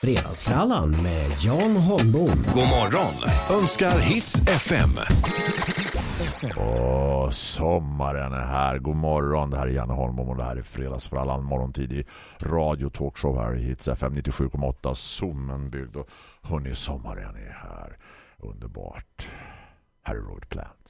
Fredagsfrallan med Jan Holmbom. God morgon önskar Hits FM. Åh, sommaren är här. God morgon. Det här är Janne Holmbom och det här är Fredagsfrallan morgontid i radio talkshow här i Hits FM 97,8 Sommenbygd. Och hörni, sommaren är här. Underbart. Här är Robert Plant.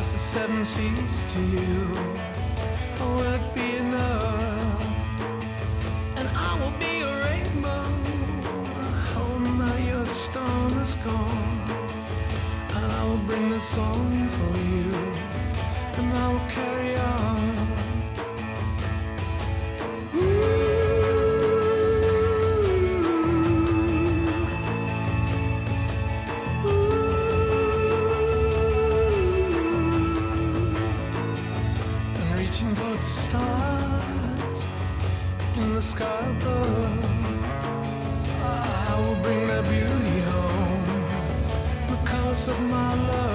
Across the seven seas to you. Will it be enough? And I will be a rainbow. Oh, now your storm is gone. And I will bring the song for you. And I will carry on. Of my love,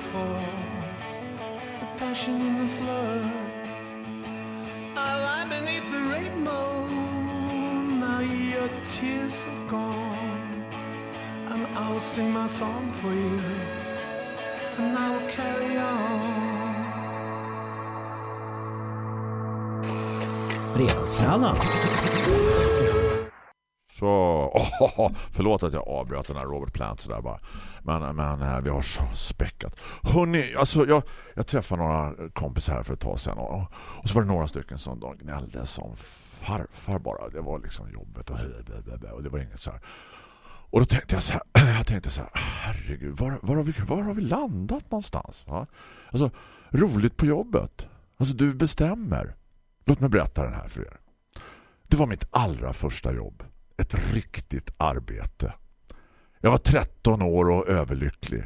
before the passion in the flood. I lie beneath the rainbow, now your tears have gone, and I will sing my song for you, and I will carry on. Fredagsfrallan. Så, åh, förlåt att jag avbröt den här Robert Plant sådär bara. Men, men eh, vi har så späckat. Hörrni, alltså jag, jag träffade några kompisar här för ett tag sedan och, och så var det några stycken som de gnällde som farfar bara. Det var liksom jobbet och, och det var inget så här. Och då tänkte jag så här, jag tänkte så här, herregud, var, var, har, vi, var har vi landat någonstans? Va? Alltså, roligt på jobbet. Alltså, du bestämmer. Låt mig berätta den här för er. Det var mitt allra första jobb. Ett riktigt arbete. Jag var 13 år och överlycklig.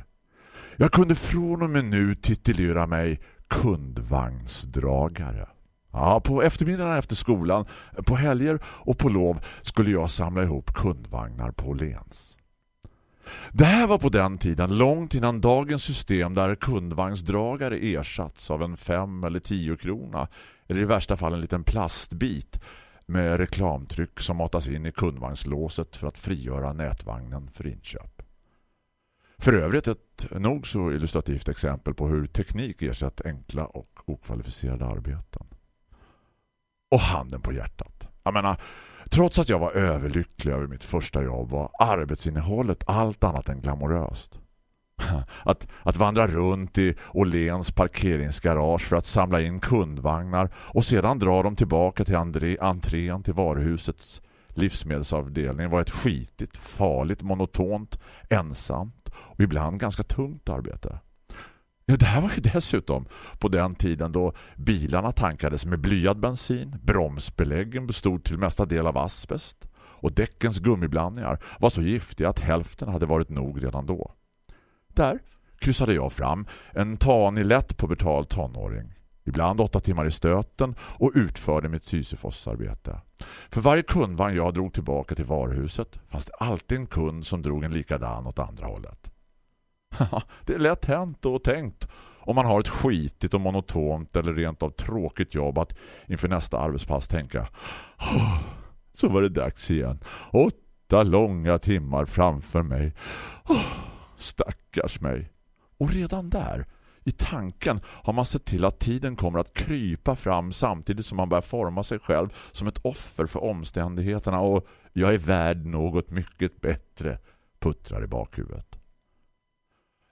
Jag kunde från och med nu titulera mig kundvagnsdragare. Ja, på eftermiddagen efter skolan, på helger och på lov skulle jag samla ihop kundvagnar på Lens. Det här var på den tiden långt innan dagens system där kundvagnsdragare ersatts av en fem eller tio krona eller i värsta fall en liten plastbit med reklamtryck som matas in i kundvagnslåset för att frigöra nätvagnen för inköp. För övrigt ett nog så illustrativt exempel på hur teknik ersatt enkla och okvalificerade arbeten. Och handen på hjärtat. Jag menar, trots att jag var överlycklig över mitt första jobb var arbetsinnehållet allt annat än glamoröst. Att, att vandra runt i Åhléns parkeringsgarage för att samla in kundvagnar och sedan dra dem tillbaka till André, entrén till varuhusets livsmedelsavdelning var ett skitigt, farligt, monotont, ensamt och ibland ganska tungt arbete. Ja, det här var ju dessutom på den tiden då bilarna tankades med blyad bensin, bromsbeläggen bestod till mesta del av asbest och däckens gummiblandningar var så giftiga att hälften hade varit nog redan då. Där kryssade jag fram en tanig lätt på betald tonåring. Ibland åtta timmar i stöten och utförde mitt Sisyfos-arbete. För varje kundvagn jag drog tillbaka till varuhuset fanns det alltid en kund som drog en likadan åt andra hållet. det är lätt hänt och tänkt om man har ett skitigt och monotont eller rent av tråkigt jobb att inför nästa arbetspass tänka så var det dags igen. Åtta långa timmar framför mig. Stackars mig. Och redan där, i tanken, har man sett till att tiden kommer att krypa fram samtidigt som man börjar forma sig själv som ett offer för omständigheterna och jag är värd något mycket bättre, puttrar i bakhuvudet.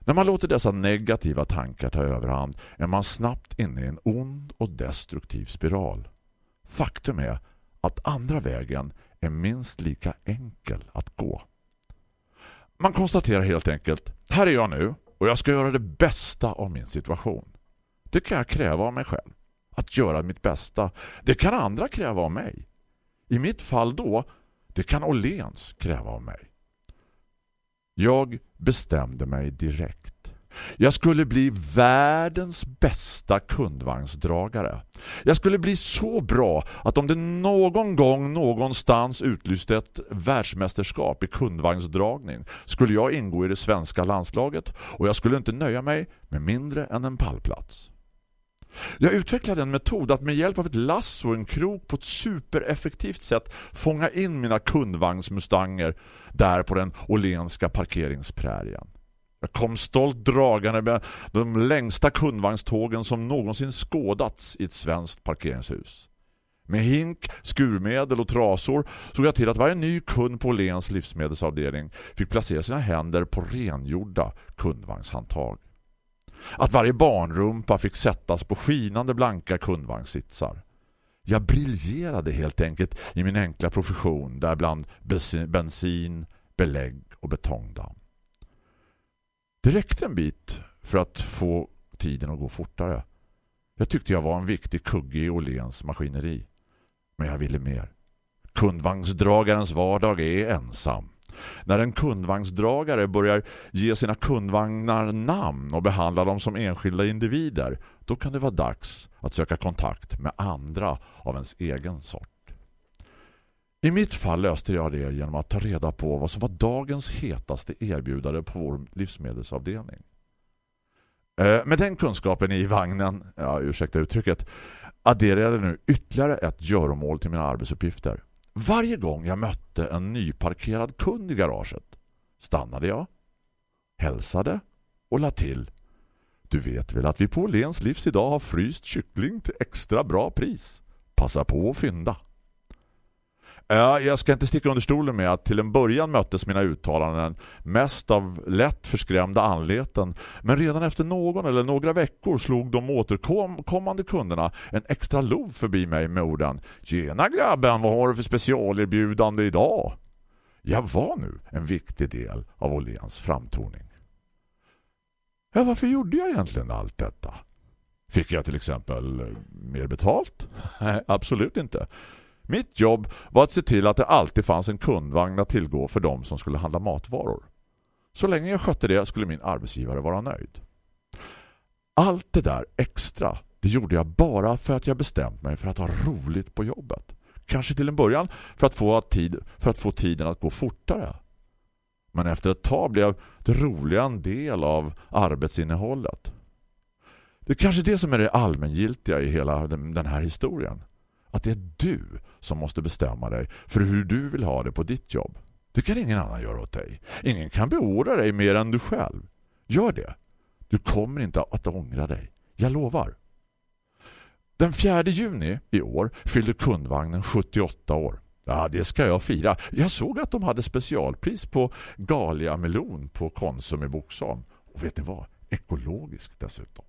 När man låter dessa negativa tankar ta överhand är man snabbt inne i en ond och destruktiv spiral. Faktum är att andra vägen är minst lika enkel att gå. Man konstaterar helt enkelt, här är jag nu och jag ska göra det bästa av min situation. Det kan jag kräva av mig själv. Att göra mitt bästa. Det kan andra kräva av mig. I mitt fall då, det kan Åhléns kräva av mig. Jag bestämde mig direkt. Jag skulle bli världens bästa kundvagnsdragare. Jag skulle bli så bra att om det någon gång någonstans utlyste ett världsmästerskap i kundvagnsdragning skulle jag ingå i det svenska landslaget och jag skulle inte nöja mig med mindre än en pallplats. Jag utvecklade en metod att med hjälp av ett lass och en krok på ett supereffektivt sätt fånga in mina kundvagnsmustanger där på den olenska parkeringsprärien. Jag kom stolt dragande med de längsta kundvagnstågen som någonsin skådats i ett svenskt parkeringshus. Med hink, skurmedel och trasor såg jag till att varje ny kund på Lens livsmedelsavdelning fick placera sina händer på rengjorda kundvagnshandtag. Att varje barnrumpa fick sättas på skinande blanka kundvagnssitsar. Jag briljerade helt enkelt i min enkla profession där bland bensin, belägg och betongdamm. Det räckte en bit för att få tiden att gå fortare. Jag tyckte jag var en viktig kugge i Åhléns maskineri. Men jag ville mer. Kundvagnsdragarens vardag är ensam. När en kundvagnsdragare börjar ge sina kundvagnar namn och behandla dem som enskilda individer, då kan det vara dags att söka kontakt med andra av ens egen sort. I mitt fall löste jag det genom att ta reda på vad som var dagens hetaste erbjudare på vår livsmedelsavdelning. Eh, med den kunskapen i vagnen, ja, ursäkta uttrycket, adderade nu ytterligare ett göromål till mina arbetsuppgifter. Varje gång jag mötte en nyparkerad kund i garaget stannade jag, hälsade och la till. Du vet väl att vi på Lens Livs idag har fryst kyckling till extra bra pris. Passa på att fynda. Ja, jag ska inte sticka under stolen med att till en början möttes mina uttalanden mest av lätt förskrämda anleten. Men redan efter någon eller några veckor slog de återkommande kunderna en extra lov förbi mig med orden Tjena grabben, vad har du för specialerbjudande idag? Jag var nu en viktig del av Åhléns framtoning. Ja, varför gjorde jag egentligen allt detta? Fick jag till exempel mer betalt? Nej, absolut inte. Mitt jobb var att se till att det alltid fanns en kundvagn att tillgå för de som skulle handla matvaror. Så länge jag skötte det skulle min arbetsgivare vara nöjd. Allt det där extra, det gjorde jag bara för att jag bestämt mig för att ha roligt på jobbet. Kanske till en början för att få, tid, för att få tiden att gå fortare. Men efter ett tag blev det roliga en del av arbetsinnehållet. Det är kanske det som är det allmängiltiga i hela den här historien att det är du som måste bestämma dig för hur du vill ha det på ditt jobb. Det kan ingen annan göra åt dig. Ingen kan beordra dig mer än du själv. Gör det. Du kommer inte att ångra dig. Jag lovar. Den 4 juni i år fyllde kundvagnen 78 år. Ja, det ska jag fira. Jag såg att de hade specialpris på Galia melon på Konsum i Boksholm. Och vet ni vad? Ekologiskt dessutom.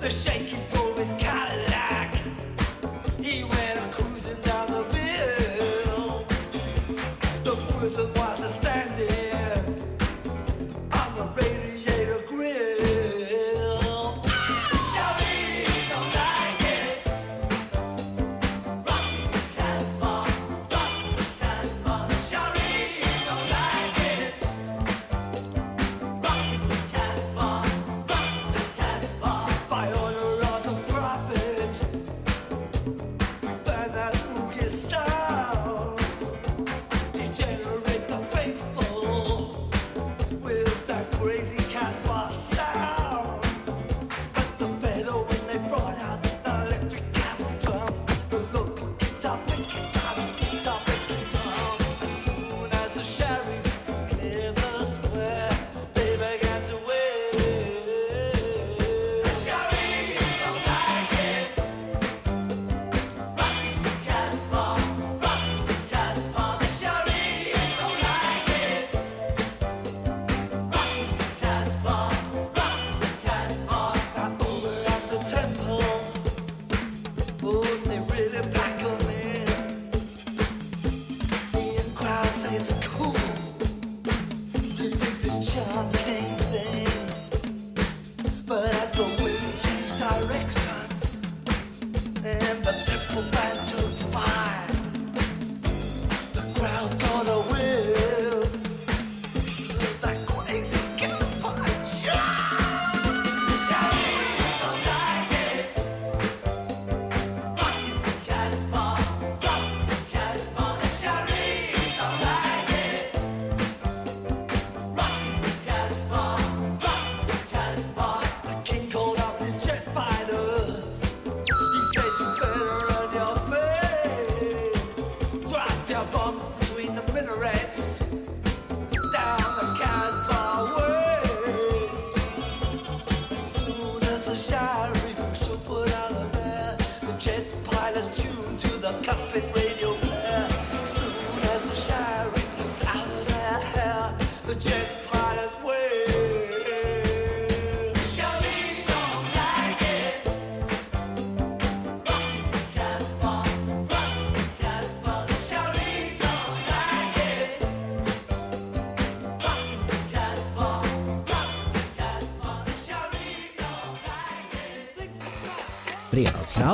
the shape.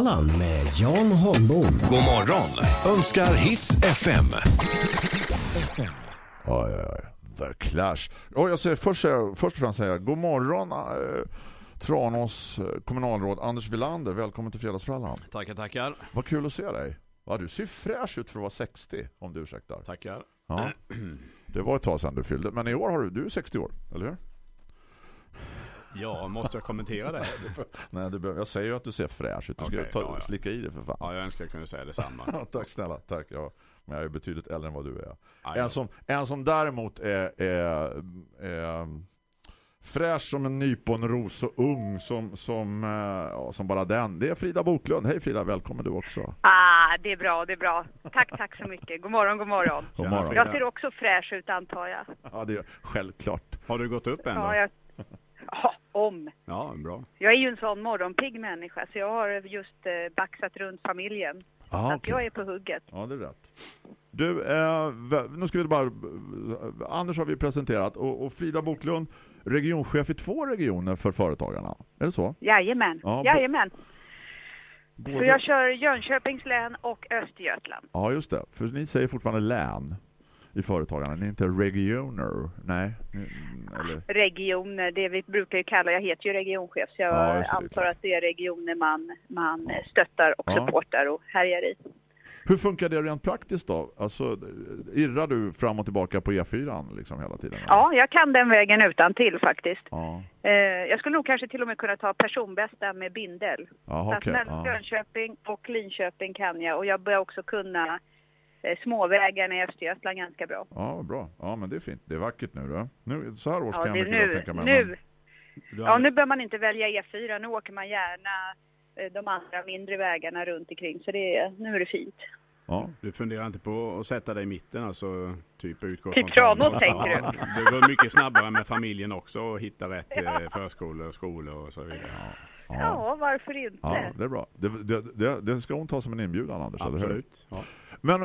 Fredagsfrallan med Jan Holmbom. God morgon önskar Hits FM. Oj, oj, oj. The Clash. Och jag säger, först, säger först och främst säger jag god morgon eh, Tranås eh, kommunalråd Anders Villander. Välkommen till Fredagsfrallan. Tackar, tackar. Vad kul att se dig. Ja, du ser fräsch ut för att vara 60, om du ursäktar. Tackar. Ja. Det var ett tag sedan du fyllde. Men i år har du, du är 60 år, eller hur? Ja, måste jag kommentera det? Nej, det behöver, jag säger ju att du ser fräsch ut. Du ska Okej, ta, ja, ja. slicka i det för fan. Ja, jag önskar jag kunde säga detsamma. Tack snälla, tack. Ja. Men jag är betydligt äldre än vad du är. En som, en som däremot är, är, är fräsch som en nyponros och ung som, som, eh, ja, som bara den. Det är Frida Boklund. Hej Frida, välkommen du också. Ah, det är bra, det är bra. Tack, tack så mycket. God morgon, god morgon. God morgon. Jag ser också fräsch ut antar jag. Ja, det är självklart. Har du gått upp än då? Ja, jag... Ja, om. Ja, bra. Jag är ju en sån morgonpigg människa så jag har just eh, baxat runt familjen. Ja, Så att okej. jag är på hugget. Ja, det är rätt. Du, eh, nu ska vi bara... Anders har vi presenterat och, och Frida Boklund, regionchef i två regioner för företagarna. Är det så? Jajamän, Ja, jajamän. Både... Så jag kör Jönköpings län och Östergötland. Ja, just det. För ni säger fortfarande län i företagarna. Ni är inte regioner. Nej. Eller... Regioner, det vi brukar ju kalla, jag heter ju regionchef så jag Ja, antar att det är regioner man, man Ja. stöttar och Ja. supportar och härjar i. Hur funkar det rent praktiskt då? Alltså, irrar du fram och tillbaka på E4 liksom hela tiden? eller? Ja, jag kan den vägen utan till faktiskt. Ja, Eh, jag skulle nog kanske till och med kunna ta personbästa med bindel. Jaha, Så okej. mellan Ja. Jönköping och Linköping kan jag och jag börjar också kunna småvägarna i Östergötland ganska bra. ja, bra. Ja, men det är fint. Det är vackert nu då. Nu, så här års Ja, kan det, jag mycket nu, tänka mig. nu, men- Du ja, nu bör man inte välja E4, nu åker man gärna eh, de andra mindre vägarna runt omkring så det är, nu är det fint. Ja. Du funderar inte på att sätta dig i mitten, alltså typ utgå Typ från Tranås, Tranås? tänker Ja, Det går mycket snabbare med familjen också och hitta rätt eh, förskolor och skolor och så vidare. Ja. Ja, varför inte? Ja, det är bra. Det, det, det, det ska hon ta som en inbjudan, Anders, eller hur? Absolut. Ja. Men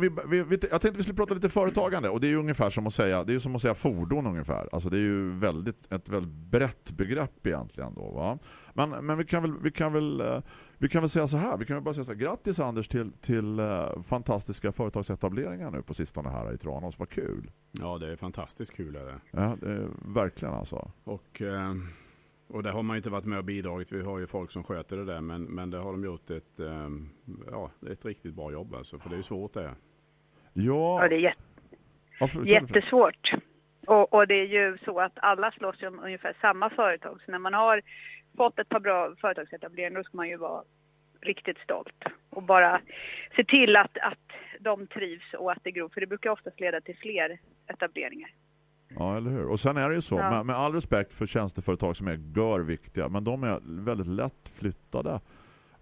vi, vi, vi, jag tänkte vi skulle prata lite företagande och det är ju ungefär som att säga det är som att säga fordon ungefär. Alltså det är ju väldigt ett väldigt brett begrepp egentligen då va. Men men vi kan väl vi kan väl eh, vi kan väl säga så här, vi kan väl bara säga så här, grattis Anders till till eh, fantastiska företagsetableringar nu på sistone här i Tranås. Vad kul. ja, det är fantastiskt kul. Är det. Ja, det är verkligen alltså. Och, eh, och det har man ju inte varit med och bidragit. Vi har ju folk som sköter det där. Men, men det har de gjort ett, eh, ja, ett riktigt bra jobb alltså. För det är ju svårt det. Ja, Ja, det är varför- jättesvårt. Och, och det är ju så att alla slåss ju om ungefär samma företag. Så när man har fått ett par bra företagsetableringar då ska man ju vara riktigt stolt. Och bara se till att, att de trivs och att det gror. För det brukar oftast leda till fler etableringar. Ja, eller hur? Och sen är det ju så, Ja. med, med all respekt för tjänsteföretag som är görviktiga, men de är väldigt lätt flyttade.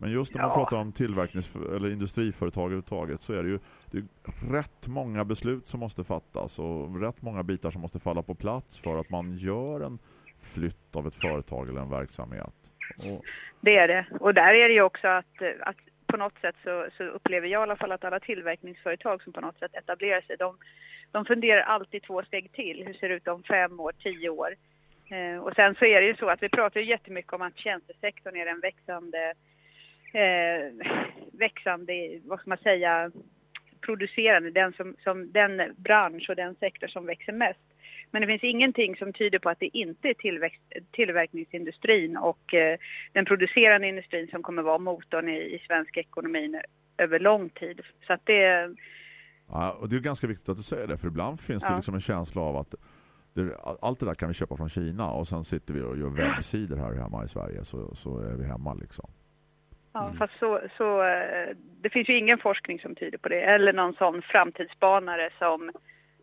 Men just när man Ja. pratar om tillverknings eller industriföretag överhuvudtaget så är det ju det är rätt många beslut som måste fattas och rätt många bitar som måste falla på plats för att man gör en flytt av ett företag eller en verksamhet. Och, Det är det. Och där är det ju också att, att på något sätt så, så upplever jag i alla fall att alla tillverkningsföretag som på något sätt etablerar sig, de, de funderar alltid två steg till. Hur ser det ut om fem år, tio år? Eh, och sen så är det ju så att vi pratar ju jättemycket om att tjänstesektorn är den växande, eh, växande, vad ska man säga, producerande, den, som, som, den bransch och den sektor som växer mest. Men det finns ingenting som tyder på att det inte är tillväxt, tillverkningsindustrin och eh, den producerande industrin som kommer vara motorn i, i svensk ekonomi nu, över lång tid. Så att det, ja, och det är ganska viktigt att du säger det, för ibland finns det Ja. liksom en känsla av att det, allt det där kan vi köpa från Kina och sen sitter vi och gör webbsidor här hemma i Sverige så, så är vi hemma liksom. ja, fast så, så, eh, det finns ju ingen forskning som tyder på det, eller någon sån framtidsspanare som,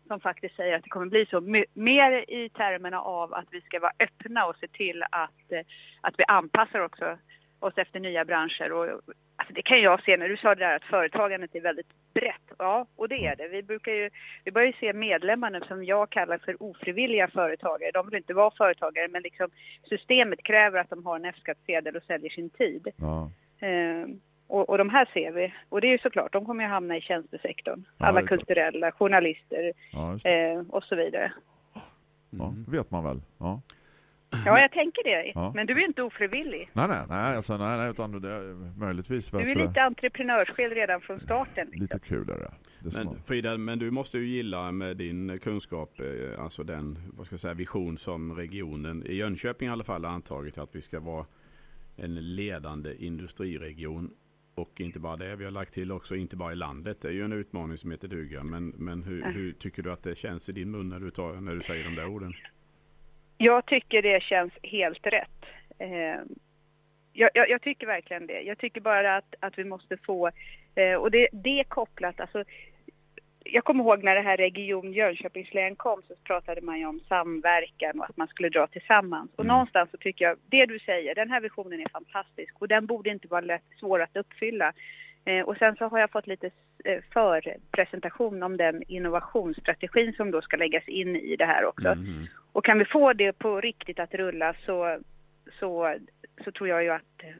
som faktiskt säger att det kommer bli så. My- Mer i termerna av att vi ska vara öppna och se till att, eh, att vi anpassar också oss efter nya branscher. Och, alltså det kan jag se när du sa det där att företagandet är väldigt brett. Ja, och det är det. Vi brukar ju, vi börjar ju se medlemmarna som jag kallar för ofrivilliga företagare. De vill inte vara företagare men liksom systemet kräver att de har en F-skattsedel och säljer sin tid. Ja. Eh, och, och de här ser vi. Och det är ju såklart, de kommer ju hamna i tjänstesektorn. Ja, Alla det kulturella, journalister Ja, det. eh, och så vidare. Ja, vet man väl. Ja. Ja, jag tänker det. Ja. Men du är inte ofrivillig. Nej, nej, nej, alltså, nej, nej utan det är möjligtvis Du är lite entreprenörsskill redan från starten. Liksom. lite kul är det. det är Men Frida, men du måste ju gilla med din kunskap, eh, alltså den vad ska jag säga, vision som regionen, i Jönköping i alla fall, har antagit att vi ska vara en ledande industriregion. Och inte bara det, vi har lagt till också, inte bara i landet. Det är ju en utmaning som heter duga. Men, men hur, hur tycker du att det känns i din mun när du, tar, när du säger de där orden? Jag tycker det känns helt rätt. Eh, jag, jag, jag tycker verkligen det. Jag tycker bara att, att vi måste få, eh, och det, det är kopplat, alltså jag kommer ihåg när det här Region Jönköpings län kom så pratade man ju om samverkan och att man skulle dra tillsammans. Och någonstans så tycker jag, det du säger, den här visionen är fantastisk och den borde inte vara lätt, svår att uppfylla. Eh, och sen så har jag fått lite eh, förpresentation om den innovationsstrategin som då ska läggas in i det här också. Mhm. Och kan vi få det på riktigt att rulla så, så, så tror jag ju att eh,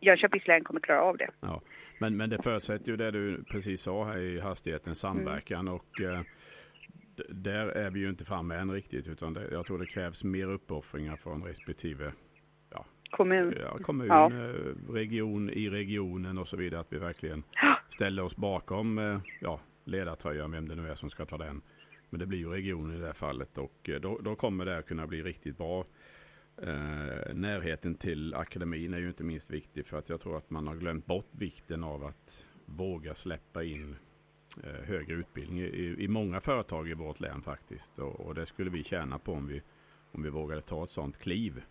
Jönköpings län kommer klara av det. Ja. Men, men det förutsätter ju det du precis sa här i hastigheten, samverkan. Och eh, där är vi ju inte framme än riktigt. Utan det, jag tror det krävs mer uppoffringar från respektive Kommun. ja, kommun, Ja. eh, region i regionen och så vidare. Att vi verkligen ställer oss bakom eh, ja, ledartröjan, vem det nu är som ska ta den. Men det blir ju regionen i det här fallet och eh, då, då kommer det att kunna bli riktigt bra. Eh, närheten till akademin är ju inte minst viktig för att jag tror att man har glömt bort vikten av att våga släppa in eh, högre utbildning i, i många företag i vårt län faktiskt. Och, och det skulle vi tjäna på om vi, om vi vågade ta ett sådant kliv.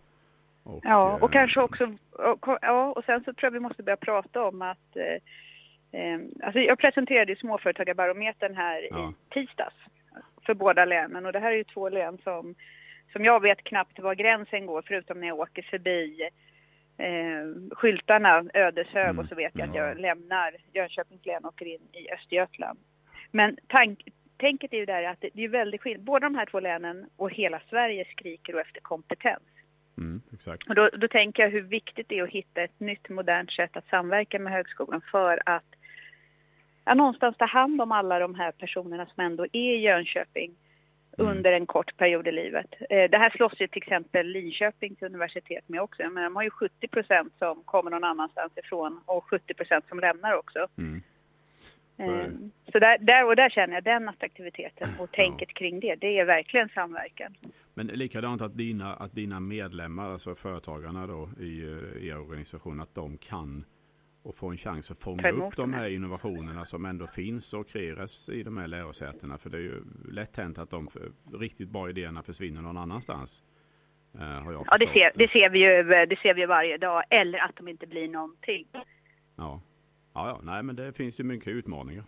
Och, Ja, och eh, kanske också, och, ja, och sen så tror jag vi måste börja prata om att, eh, eh, alltså jag presenterade ju småföretagarbarometern här Ja. i tisdags för båda länen och det här är ju två län som, som jag vet knappt var gränsen går förutom när jag åker förbi eh, skyltarna Ödeshög Mm. och så vet jag att Ja. jag lämnar Jönköpings län och åker in i Östergötland. Men tank, tänket är ju där att det, är väldigt skillnad. Båda de här två länen och hela Sverige skriker då efter kompetens. Mm. Och då, då tänker jag hur viktigt det är att hitta ett nytt modernt sätt att samverka med högskolan för att ja, någonstans ta hand om alla de här personerna som ändå är i Jönköping Mm. under en kort period i livet. Eh, det här slåss ju till exempel Linköpings universitet med också. Men de har ju 70 procent som kommer någon annanstans ifrån och 70 procent som lämnar också. Mm. Så. Eh, så där, där, och där känner jag den attraktiviteten och tänket kring det, det är verkligen samverkan. Men likadant att dina, att dina medlemmar, alltså företagarna då i eh, er organisation, att de kan och få en chans att fånga upp de här. innovationerna som ändå finns och kreeras i de här lärosätena. För det är ju lätt hänt att de riktigt bra idéerna försvinner någon annanstans. Eh, har jag Ja, det ser, det, ser vi ju, det ser vi ju varje dag. Eller att de inte blir någonting. Ja. Ja, ja, nej men det finns ju mycket utmaningar.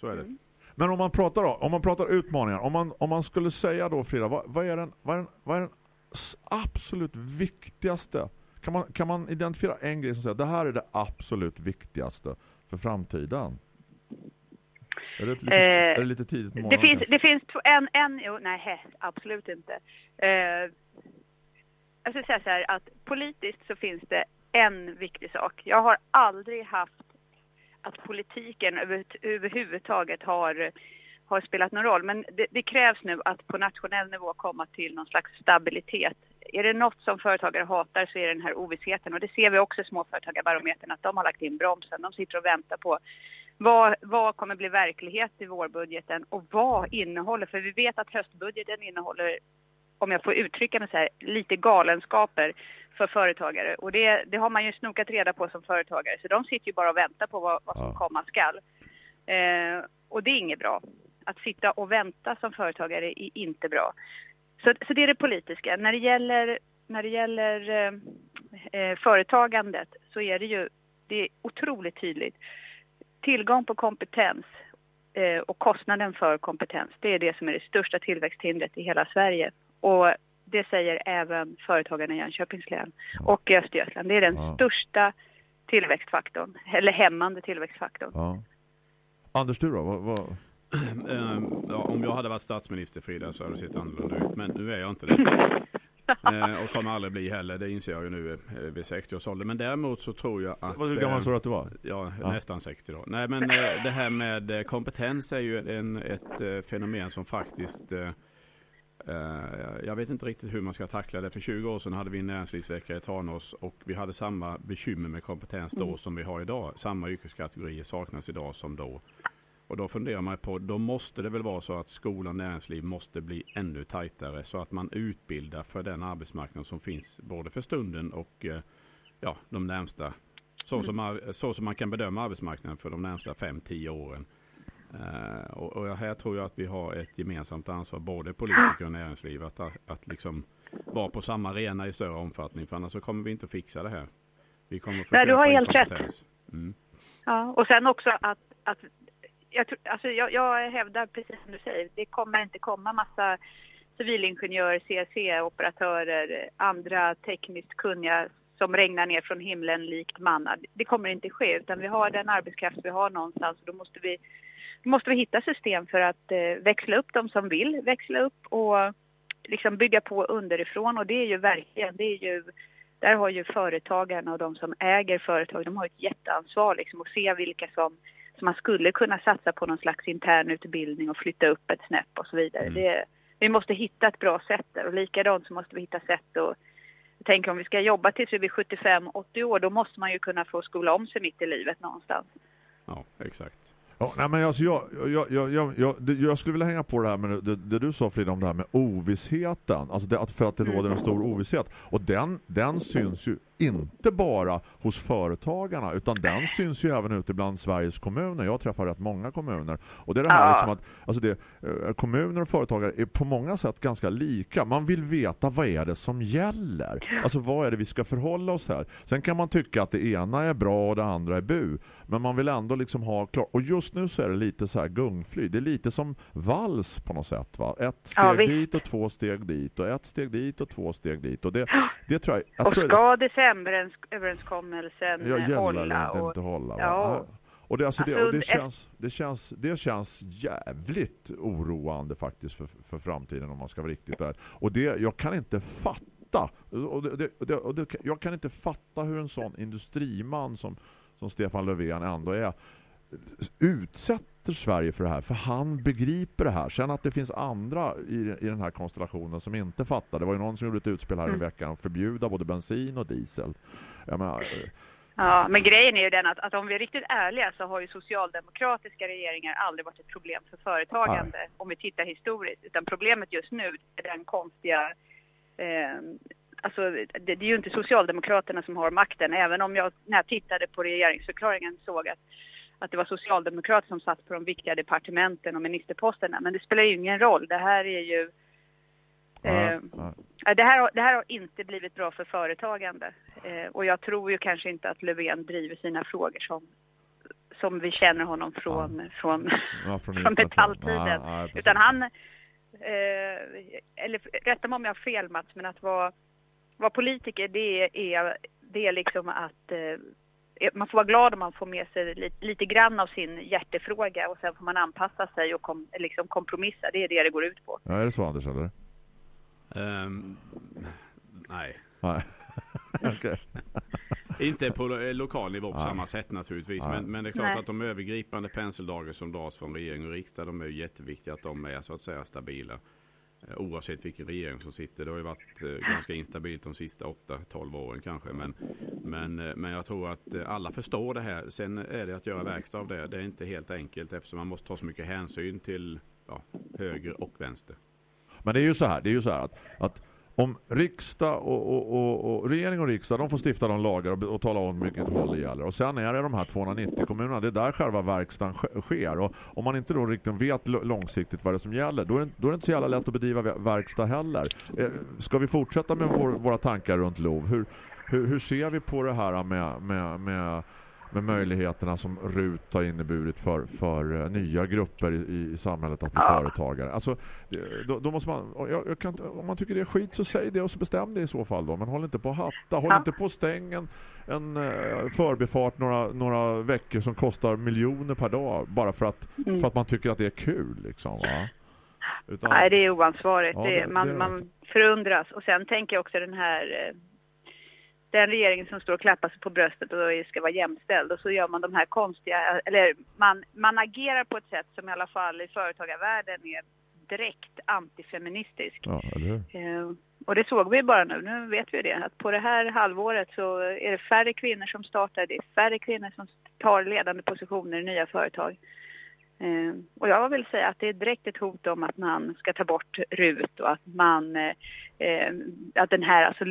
Så är det. Mm. Men om man pratar då, om man pratar utmaningar, om man, om man skulle säga då Frida, vad, vad, är den, vad, är den, vad är den absolut viktigaste? Kan man, kan man identifiera en grej som säger att det här är det absolut viktigaste för framtiden? Är det, ett litet, Eh, är det lite tidigt på Det finns, det finns en, en, jo, nej, absolut inte. Eh, jag skulle säga så här att politiskt så finns det en viktig sak. Jag har aldrig haft att politiken över, överhuvudtaget har, har spelat någon roll. Men det, det krävs nu att på nationell nivå komma till någon slags stabilitet. Är det något som företagare hatar så är det den här ovissheten. Och det ser vi också i småföretagarbarometern att de har lagt in bromsen. De sitter och väntar på vad, vad kommer bli verklighet i vårbudgeten och vad innehåller, för vi vet att höstbudgeten innehåller, om jag får uttrycka mig så här, lite galenskaper för företagare. Och det, det har man ju snokat reda på som företagare, så de sitter ju bara och väntar på vad, vad som komma skall. Eh, och det är inget bra. Att sitta och vänta som företagare är inte bra. Så, så det är det politiska. När det gäller, när det gäller eh, eh, företagandet så är det ju det är otroligt tydligt. Tillgång på kompetens eh, och kostnaden för kompetens, det är det som är det största tillväxthindret i hela Sverige. Och det säger även företagarna i Jönköpings län och i Östergötland. Det är den Ja. största tillväxtfaktorn, eller hämmande tillväxtfaktorn. Ja. Anders du då? Vad, vad? Eh, ja, om jag hade varit statsminister Frida så hade det sett annorlunda ut. Men nu är jag inte det. Eh, och kommer aldrig bli heller. Det inser jag ju nu eh, vid 60 års ålder. Men däremot så tror jag att... Hur gammal eh, sa du att du var? Ja, Ja. nästan 60 då. Nej men eh, det här med eh, kompetens är ju en, ett eh, fenomen som faktiskt eh, eh, jag vet inte riktigt hur man ska tackla det. För 20 år sedan hade vi en näringslivsvecka i Tranås och vi hade samma bekymmer med kompetens då som vi har idag. Samma yrkeskategorier saknas idag som då. Och då funderar man på, då måste det väl vara så att skolan och näringsliv måste bli ännu tajtare så att man utbildar för den arbetsmarknad som finns både för stunden och eh, ja, de närmsta så som, ar- så som man kan bedöma arbetsmarknaden för de närmsta 5-10 åren. Eh, och, och här tror jag att vi har ett gemensamt ansvar, både politiker och näringsliv, att, att liksom vara på samma arena i större omfattning. För annars så kommer vi inte att fixa det här. Vi kommer att Nej, du har helt rätt. Mm. Ja, och sen också att, att jag, tror- alltså jag, jag hävdar precis som du säger, det kommer inte komma massa civilingenjörer, CSC-operatörer, andra tekniskt kunniga som regnar ner från himlen likt manna. Det kommer inte ske utan vi har den arbetskraft vi har någonstans och då måste vi, då måste vi hitta system för att eh, växla upp de som vill växla upp och liksom bygga på underifrån och det är ju verkligen, det är ju där har ju företagarna och de som äger företag, de har ett jätteansvar liksom att se vilka som, som man skulle kunna satsa på någon slags intern utbildning och flytta upp ett snäpp och så vidare. Mm. Det, vi måste hitta ett bra sätt där och likadant så måste vi hitta sätt och tänker om vi ska jobba tills vi blir 75-80 år då måste man ju kunna få skola om sig mitt i livet någonstans. Ja, exakt. Ja, nej, men alltså jag, jag, jag, jag, jag, skulle vilja hänga på det här med det, det du sa Frida om det här med ovissheten. Alltså det, för att det råder en stor ovisshet. Och den, den syns ju inte bara hos företagarna utan den syns ju även ute bland Sveriges kommuner. Jag träffar rätt många kommuner. Och det är det här Ja. liksom att alltså det, eh, kommuner och företagare är på många sätt ganska lika. Man vill veta vad är det som gäller. Alltså vad är det vi ska förhålla oss här. Sen kan man tycka att det ena är bra och det andra är bu. Men man vill ändå liksom ha klart. Och just nu så är det lite så här gungfly. Det är lite som vals på något sätt va. Ett steg Ja, dit och två steg dit och ett steg dit och två steg dit. Och det, det tror jag... jag Och ska det decemberöverenskommelsen gäller hålla. Och, inte hålla. ja. Och det, alltså det, Alltså, och det, efter- känns, det, känns, det känns jävligt oroande faktiskt för, för framtiden om man ska vara riktigt där. Och det, jag kan inte fatta och det, det, och det, och det, jag kan inte fatta hur en sån industriman som, som Stefan Löfven ändå är utsätter Sverige för det här. För han begriper det här. Sen att det finns andra i, i den här konstellationen som inte fattar. Det var ju någon som gjorde ett utspel här i Mm. veckan förbjuda både bensin och diesel. Jag menar, eh, Ja, men grejen är ju den att, att om vi är riktigt ärliga så har ju socialdemokratiska regeringar aldrig varit ett problem för företagande om vi tittar historiskt. Utan problemet just nu är den konstiga... Eh, alltså det, det är ju inte Socialdemokraterna som har makten. Även om jag när jag tittade på regeringsförklaringen såg att, att det var Socialdemokrater som satt på de viktiga departementen och ministerposterna. Men det spelar ju ingen roll. Det här är ju... ja, Eh, ja. Ja, Det här, har- det här har inte blivit bra för företagande. Eh, och jag tror ju kanske inte att Löfven driver sina frågor som, som vi känner honom från, från, Ja, från från ja. metalltiden. Precis. Utan han, eh, eller rätta mig om jag har fel Mats, men att vara, vara politiker det är, det är liksom att eh, man får vara glad om man får med sig lite, lite grann av sin hjärtefråga och sen får man anpassa sig och kom, liksom kompromissa. Det är det det går ut på. Ja, är det så Anders eller? Ehm, nej. Nej. Inte på lo- lokal nivå på Nej. samma sätt naturligtvis. Men, men det är klart Nej. att de övergripande penseldragen som dras från regering och riksdag, de är jätteviktiga att de är så att säga stabila. Eh, oavsett vilken regering som sitter. Det har ju varit eh, ganska instabilt de sista 8-12 åren kanske. Men, men, eh, men jag tror att alla förstår det här. Sen är det att göra verkstad av det. Det är inte helt enkelt eftersom man måste ta så mycket hänsyn till ja, höger och vänster. Men det är ju så här, det är ju så här att, att om riksdag och, och, och, och regering och riksdag de får stifta de lagar och, och tala om vilket håll det gäller. Och sen är det de här 290 kommunerna, det är där själva verkstaden sker. Och om man inte då riktigt vet långsiktigt vad det är som gäller, då är, det, då är det inte så jävla lätt att bedriva verkstad heller. Eh, ska vi fortsätta med vår, våra tankar runt LOV? Hur, hur, hur ser vi på det här med, med, med med möjligheterna som RUT har inneburit för, för eh, nya grupper i, i samhället att bli Ja. företagare. Alltså, det- då, då måste man, jag, jag kan, om man tycker det är skit så säg det och så bestäm det i så fall då. Men håll inte på att hatta, håll Ja. inte på stänga en, eh, förbifart några, några veckor som kostar miljoner per dag bara för att, Mm. för att man tycker att det är kul liksom va? Utan, Nej, det är oansvarigt. Ja, det, det- det man, är det man förundras. Och sen tänker jag också den här... Den regeringen som står och klappar sig på bröstet och ska vara jämställd. Och så gör man de här konstiga... Eller man, man agerar på ett sätt som i alla fall i företagarvärlden är direkt antifeministisk. Ja? Eh, och det såg vi bara nu. Nu vet vi det. Att på det här halvåret så är det färre kvinnor som startar. Det är färre kvinnor som tar ledande positioner i nya företag. Eh, och jag vill säga att det är direkt ett hot om att man ska ta bort RUT och att man eh, eh, att den här alltså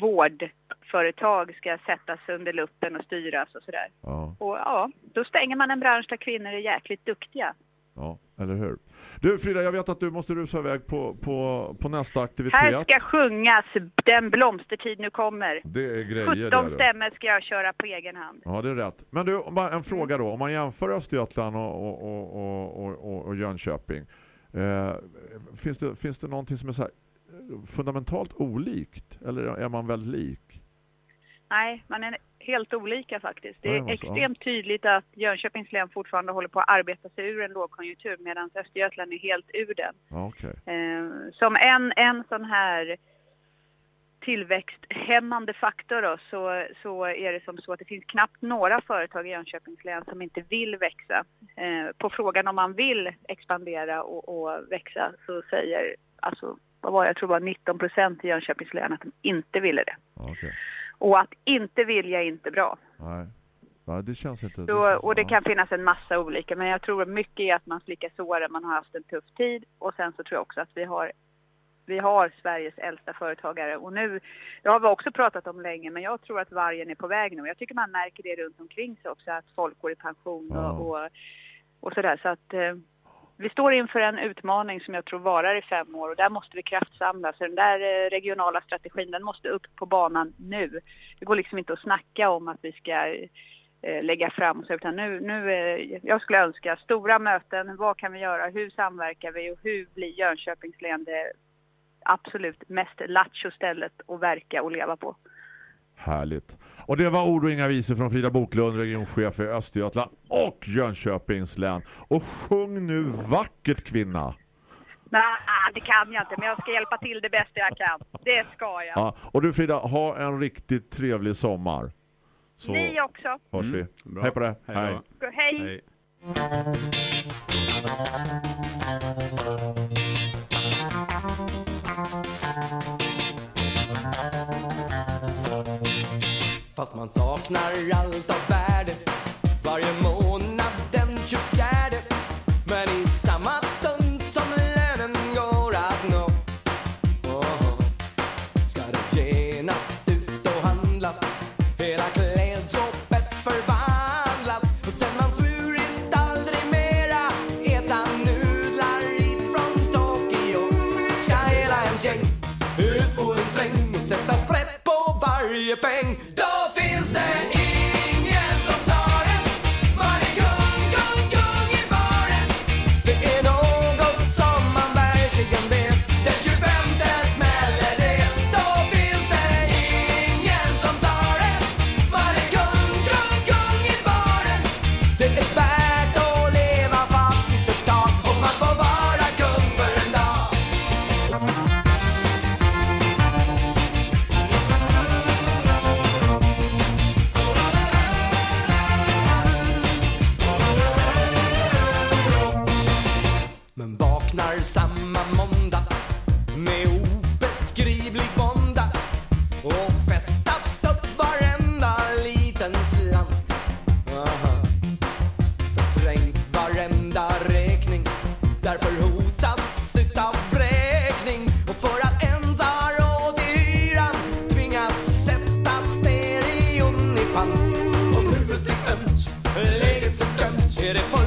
vårdföretag ska sättas under luppen och styras och sådär. Ja, Och ja, då stänger man en bransch där kvinnor är jäkligt duktiga. ja, eller hur? Du Frida, jag vet att du måste rusa iväg på, på, på nästa aktivitet. Här ska sjungas Den blomstertid nu kommer. Det är grejer 17 det. du. stämmer ska jag köra på egen hand. Ja, det är rätt. Men du, en fråga då. Om man jämför Östergötland och, och, och, och, och, Jönköping. Eh, finns, det, finns det någonting som är så här fundamentalt olikt? Eller är man väldigt lik? Nej, man är helt olika faktiskt. Det är så. extremt tydligt att Jönköpings län fortfarande håller på att arbeta sig ur en lågkonjunktur medan Östergötland är helt ur den. Okej. Eh, som en, en sån här tillväxthämmande faktor då, så, så är det som så att det finns knappt några företag i Jönköpings län som inte vill växa. Eh, på frågan om man vill expandera och, och växa så säger, alltså vad var det, jag tror det var 19 procent i Jönköpings län att de inte ville det. Ja, okej. Och att inte vilja är inte bra. Nej. Ja, det känns inte... det Så, känns, och det ja. kan finnas en massa olika, men jag tror mycket är att man slickar såren, man har haft en tuff tid och sen så tror jag också att vi har vi har Sveriges äldsta företagare och nu, det har vi också pratat om länge, men jag tror att vargen är på väg nu. Jag tycker man märker det runt omkring sig också, att folk går i pension Ja. och, och, och sådär. Så att eh, vi står inför en utmaning som jag tror varar i fem år och där måste vi kraftsamla. Så den där eh, regionala strategin, den måste upp på banan nu. Det går liksom inte att snacka om att vi ska eh, lägga fram så, utan nu, nu eh, jag skulle önska stora möten, vad kan vi göra, hur samverkar vi och hur blir Jönköpings län det absolut mest lattjo stället att verka och leva på. Härligt. Och det var ord och inga visor från Frida Boklund, regionchef i Östergötland och Jönköpings län. Och sjung nu vackert kvinna. Nej, det kan jag inte, men jag ska hjälpa till det bästa jag kan. Det ska jag. Ja, och du Frida, ha en riktigt trevlig sommar. Så Ni också. hörs vi. Mm, bra. Hej på det. Hej. Hej. Hej. Man saknar allt av värde. Varje månad den 24 beautiful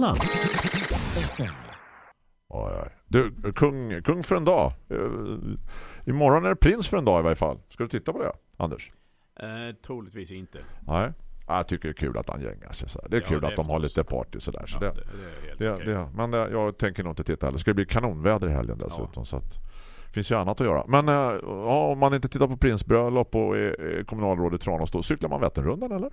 Fredagsfrallan. Oj, oj. Du, kung, kung för en dag. Eh, Imorgon är det prins för en dag i varje fall. Ska du titta på det, Anders? Eh, troligtvis inte. Nej. Ja, Jag tycker det är kul att han gängar sig. Så här. Det är Ja, kul det att är de har lite party sådär. Så Ja, det, det, det är helt det, men det, jag tänker nog inte titta heller. Ska det bli kanonväder i helgen dessutom. Så att, det finns ju annat att göra. Men eh, ja, om man inte tittar på prinsbröllop och är, är kommunalråd i Tranås då cyklar man Vätternrundan eller?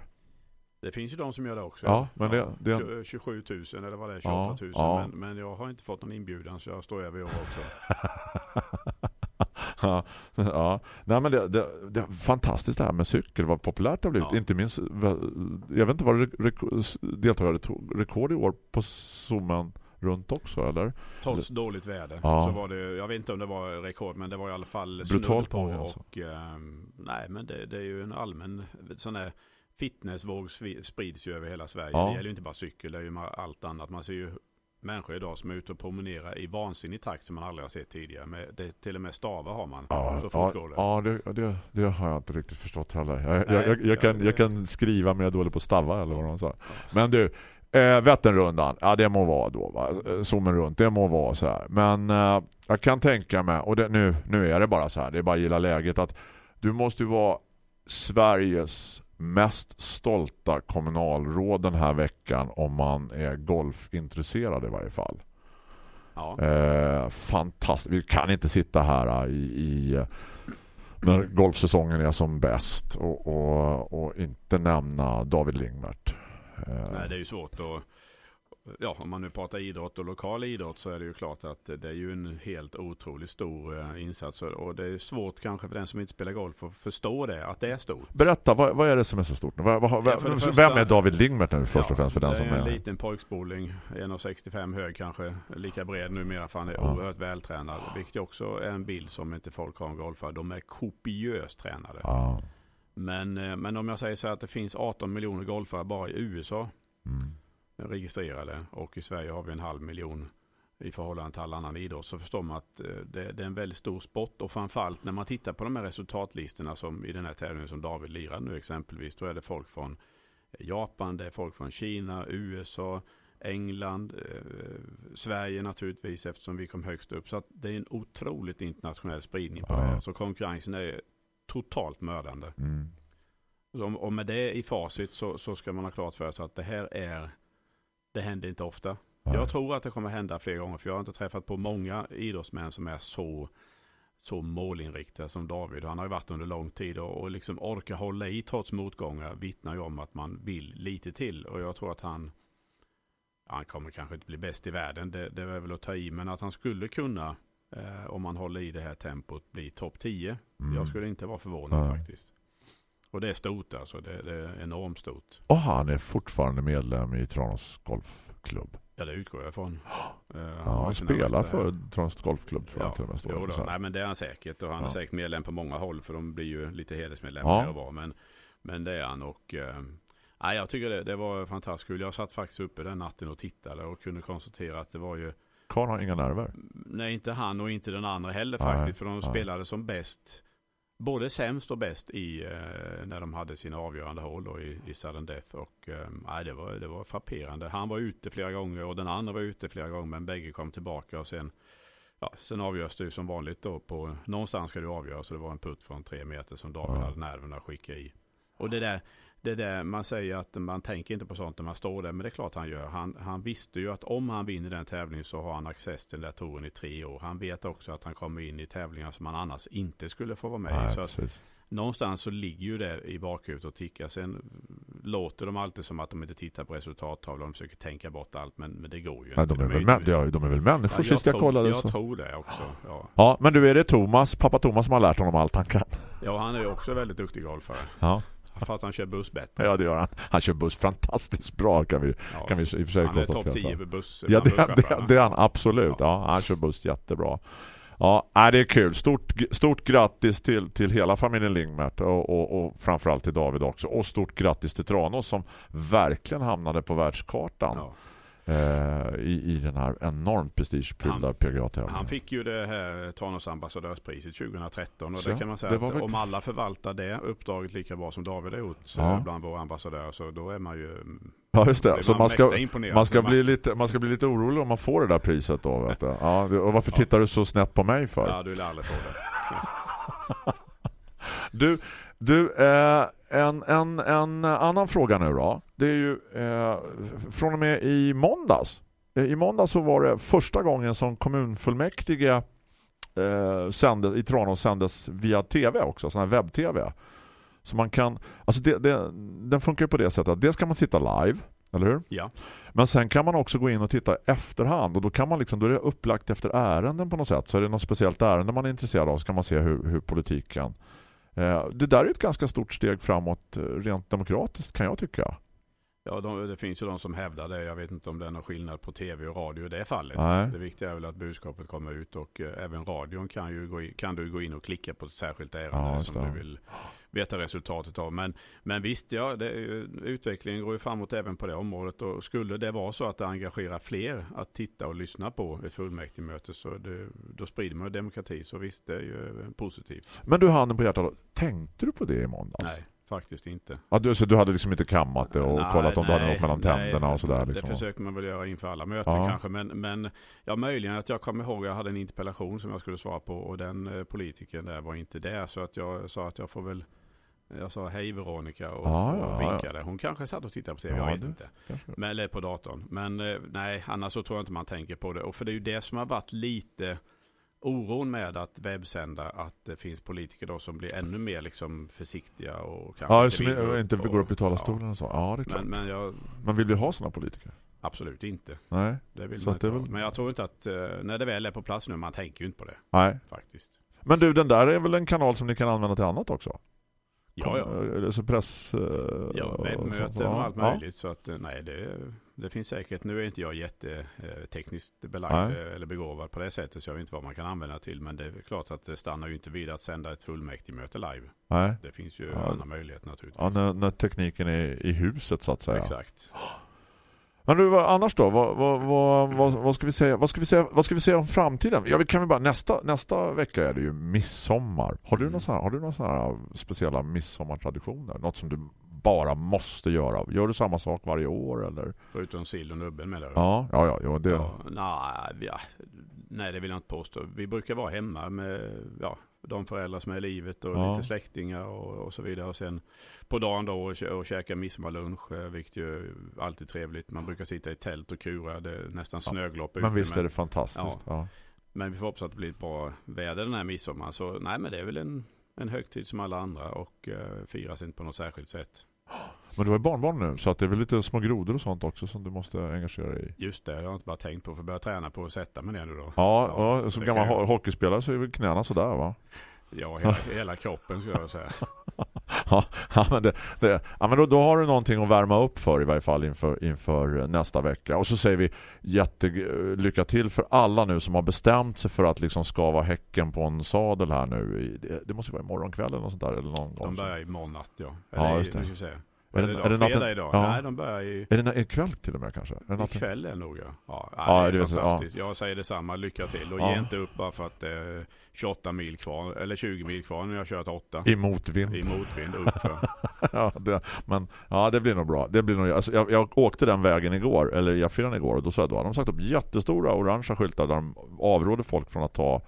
Det finns ju de som gör det också. Ja, men det- det- Tjo- 27 000 eller vad det är, 28 Ja, 000. ja. Men, men jag har inte fått någon inbjudan så jag står över år också. ja, ja. Nej, men det, det, det är fantastiskt det här med cykel. Vad populärt det har blivit. Ja. Inte minst, jag vet inte vad deltagare tog rekord i år på zoomen runt också, eller? Trots dåligt väder Ja. så var det, jag vet inte om det var rekord men det var i alla fall Brutalt på. alltså. Och, ehm, nej men det, det är ju en allmän sån här fitnessvåg sprids ju över hela Sverige. Ja. Det gäller ju inte bara cykel, det är ju allt annat. Man ser ju människor idag som är ute och promenerar i vansinnig takt som man aldrig har sett tidigare. Med, det, till och med stavar har man. Ja, så ja, fort går det. ja det, det, det har jag inte riktigt förstått heller. Jag, jag, Nej, jag, jag, kan, ja, det- jag kan skriva men jag är dålig på stava eller vad de sa. Men du, eh, Vätternrundan, ja det må vara då va? Eh, Zoomen runt, det må vara så här. Men eh, jag kan tänka mig, och det, nu, nu är det bara så här, det är bara att gilla läget att du måste vara Sveriges mest stolta kommunalråd den här veckan om man är golfintresserad i varje fall. Ja. Eh, fantastiskt. Vi kan inte sitta här eh, i, i när golfsäsongen är som bäst och, och, och inte nämna David Lingmert. Eh, Nej, det är ju svårt att ja, om man nu pratar idrott och lokal idrott så är det ju klart att det är ju en helt otroligt stor eh, insats. Och det är svårt kanske för den som inte spelar golf att förstå det, att det är stort. Berätta, vad, vad är det som är så stort? Vad, vad, Ja, vem första- är David Lingmert nu först och främst för den som är en liten pojkspoling, 1,65 hög kanske, lika bred numera för han är Ja. oerhört vältränad. Vilket också är en bild som inte folk har om golfare. De är kopiöst tränade. Ja. Men, eh, men om jag säger så här att det finns 18 miljoner golfare bara i USA Mm. Registrerade och i Sverige har vi en halv miljon i förhållande till all annan idrott så förstår man att eh, det, det är en väldigt stor sport och framförallt när man tittar på de här resultatlistorna som i den här tävlingen som David lirar nu exempelvis då är det folk från Japan, det är folk från Kina, USA, England, eh, Sverige naturligtvis eftersom vi kom högst upp. Så det är en otroligt internationell spridning på Ja. det här. Så konkurrensen är totalt mördande. Mm. Så om- Och med det i facit så, så ska man ha klart för sig att det här är, det händer inte ofta. Nej. Jag tror att det kommer hända fler gånger för jag har inte träffat på många idrottsmän som är så, så målinriktade som David. Han har ju varit under lång tid och, och liksom orka hålla i trots motgångar vittnar ju om att man vill lite till. Och jag tror att han, han kommer kanske inte bli bäst i världen, det, det är väl att ta i, men att han skulle kunna, eh, om man håller i det här tempot, bli topp 10. Mm. Jag skulle inte vara förvånad Nej. faktiskt. Och det är stort alltså, det, det är enormt stort. Och han är fortfarande medlem i Tranås golfklubb. Ja, det utgår jag ifrån. Eh, Ja, han spelar för Tranås golfklubb tror jag Ja, till och med står jo. Nej, men det är han säkert. Och han Ja. är säkert medlem på många håll. För de blir ju lite hedersmedlemmar Ja. och var. Men, men det är han. Och, eh, nej, jag tycker det, det var fantastiskt kul. Jag satt faktiskt uppe den natten och tittade. Och kunde konstatera att det var ju Karl har inga nerver. Nej, inte han och inte den andra heller Nej, faktiskt. För de nej. spelade som bäst. Både sämst och bäst i eh, när de hade sina avgörande hål i, i sudden death. Och eh, det, var, det var frapperande. Han var ute flera gånger och den andra var ute flera gånger. Men bägge kom tillbaka och sen, ja, sen avgörs det ju som vanligt då. På, någonstans ska du avgöra. Så det var en putt från tre meter som David Ja. hade nerverna att skicka i. Och det där, det där man säger att man tänker inte på sånt när man står där. Men det är klart han gör. Han, han visste ju att om han vinner den tävlingen så har han access till den där touren i tre år. Han vet också att han kommer in i tävlingar som han annars inte skulle få vara med i. Nej, Så att någonstans så ligger ju det i bakhuvudet och tickar. Sen låter de alltid som att de inte tittar på resultattavlan. De försöker tänka bort allt. Men, men det går ju Nej, inte. de, är väl män, ja, de är väl människor Ja, sist jag tror, kollade. Jag så. tror det också. Ja. Ja, men du är det Thomas, pappa Thomas som har lärt honom allt han kan. ja, han är ju också väldigt duktig golfare. Ja, Fast han kör buss bättre. ja det gör han. Han kör buss fantastiskt bra kan vi, Ja, kan vi i och för sig han är topp konstatera. 10 så. på buss. Ja, det, det, det är han absolut. Ja, han kör buss jättebra. Ja, det är kul. Stort, stort grattis till, till hela familjen Lingmert och, och, och framförallt till David också. Och stort grattis till Tranås som verkligen hamnade på världskartan Ja. Eh, i, i den här enormt prestigefyllda PGA-tävlingen. Han fick ju det här Tranås ambassadörspriset 2013 och Så, det kan man säga att väl- om alla förvaltar det uppdraget lika bra som David har gjort så Ja. bland våra ambassadörer så då är man ju Ja, just det. Så man ska, mäkta imponerad. man, ska bli lite, man ska bli lite orolig om man får det där priset då. Vet du. Ja, och varför tittar du så snett på mig för? Ja, du lär aldrig få det. Du, du eh, en, en, en annan fråga nu då. Det är ju eh, från och med i måndags. Eh, I måndags så var det första gången som kommunfullmäktige eh, sändes, i Tranås sändes via tv också, sån här webb-tv. Så man kan, alltså det, det, den funkar ju på det sättet att dels kan man sitta live, eller hur? Ja. Men sen kan man också gå in och titta efterhand och då kan man liksom, då är det upplagt efter ärenden på något sätt. Så är det något speciellt ärende man är intresserad av så kan man se hur, hur politiken eh, det där är ett ganska stort steg framåt eh, rent demokratiskt kan jag tycka. Ja, de, det finns ju de som hävdar det. Jag vet inte om det är någon skillnad på tv och radio i det fallet. Nej. Det viktiga är väl att budskapet kommer ut och eh, även radion kan, ju gå in, kan du gå in och klicka på ett särskilt Ja, ärende just som det. du vill veta resultatet av. Men, men visst, ja, det, utvecklingen går ju framåt även på det området och skulle det vara så att det engagerar fler att titta och lyssna på ett fullmäktigemöte så det, då sprider man demokrati. Så visst, det är ju positivt. Men du handen på hjärtat, tänkte du på det i måndags? Nej. Faktiskt inte. Ja, du, så du hade liksom inte kammat det och Nej, kollat om du hade nej, något mellan nej, tänderna och sådär? Det Liksom. försöker man väl göra inför alla möten Ja. kanske. Men, men ja, möjligen att jag kommer ihåg att jag hade en interpellation som jag skulle svara på och den eh, politikern där var inte där. Så att jag sa att jag får väl jag sa hej Veronica och, Ja, ja, och vinkade. Hon kanske satt och tittade på tv, Ja, jag vet det- inte. kanske. Men, eller på datorn. Men eh, nej, annars så tror jag inte man tänker på det. Och för det är ju det som har varit lite oron med att webbsända. Att det finns politiker då som blir ännu mer liksom försiktiga och kanske Ja, inte som vill gå inte upp går upp i talarstolen och så. Ja, det är Ja, klart. men, Men, jag, vill vi ha sådana politiker? absolut inte. Nej. Det vill Så man inte väl- Men jag tror inte att eh, när det väl är på plats nu, man tänker ju inte på det Nej. faktiskt. Men du, den där är väl en kanal som ni kan använda till annat också? Ja, ja. Alltså press... eh, Ja, webbmöten Ja, och allt ja. möjligt. Så att eh, nej, det, det finns säkert. Nu är inte jag jättetekniskt belagd Nej. eh, eller begåvad på det sättet. Så jag vet inte vad man kan använda till. Men det är klart att det stannar ju inte vid att sända ett fullmäktigmöte live. Nej. Det finns ju Ja. andra möjligheter naturligtvis. Ja, när, när tekniken är i huset så att säga. Exakt. Men du, annars då? Vad, vad, vad, vad, ska vi säga, vad, ska vi säga, vad ska vi säga om framtiden? Ja, vi kan väl bara, nästa, nästa vecka är det ju midsommar. Har du, Mm. någon sån här, har du några sådana här speciella midsommartraditioner? Något som du bara måste göra? Gör du samma sak varje år? Eller? Förutom sill och nubben med det. Ja, ja, ja, ja det, Ja, nej, nej, det vill jag inte påstå. Vi brukar vara hemma med ja, de föräldrar som är i livet och Ja. lite släktingar och, och så vidare. Och sen på dagen då och, och käka midsommarlunch, eh, vilket ju alltid är trevligt. Man brukar sitta i tält och kura. Det är nästan Ja. snöglopp men ute, visst är det fantastiskt. Ja. men vi får hoppas att det blir ett bra väder den här midsommar. Så nej, men det är väl en, en högtid som alla andra och eh, firas inte på något särskilt sätt. Men du har barnbarn nu så att det är väl lite små grodor och sånt också som du måste engagera dig i. Just det, jag har inte bara tänkt på för att börja träna på att sätta mig ner nu då. Ja, Ja, som gammal jag. ho- hockeyspelare så är väl knäna sådär va? Ja, hela, hela kroppen skulle jag säga. Ja, ja, men, det, det, ja, men då, då har du någonting att värma upp för i varje fall inför, inför nästa vecka. Och så säger vi jätte, lycka till för alla nu som har bestämt sig för att liksom skava häcken på en sadel här nu. I, det, det måste vara imorgon kväll eller något sånt där. Eller någon. De börjar imorgon natt, ja. Ja, Eller, just det. Är det- är det natten? idag? Ja. Nej, de börjar i... Är det na- ikväll till och med kanske? Är det natten? Ikväll är nog, ja. Ja, Ja, ja det är det fantastiskt. Jag säger detsamma, lycka till. Och Ja. ge inte upp bara för att är 28 mil kvar, eller 20 mil kvar när jag har kört 8. I motvind. I motvind uppför. ja, det, men ja, det blir nog bra. Det blir nog, alltså, jag, jag åkte den vägen igår, eller jag firade igår, och då sa jag, då de sagt upp jättestora orangea skyltar där de avråder folk från att ta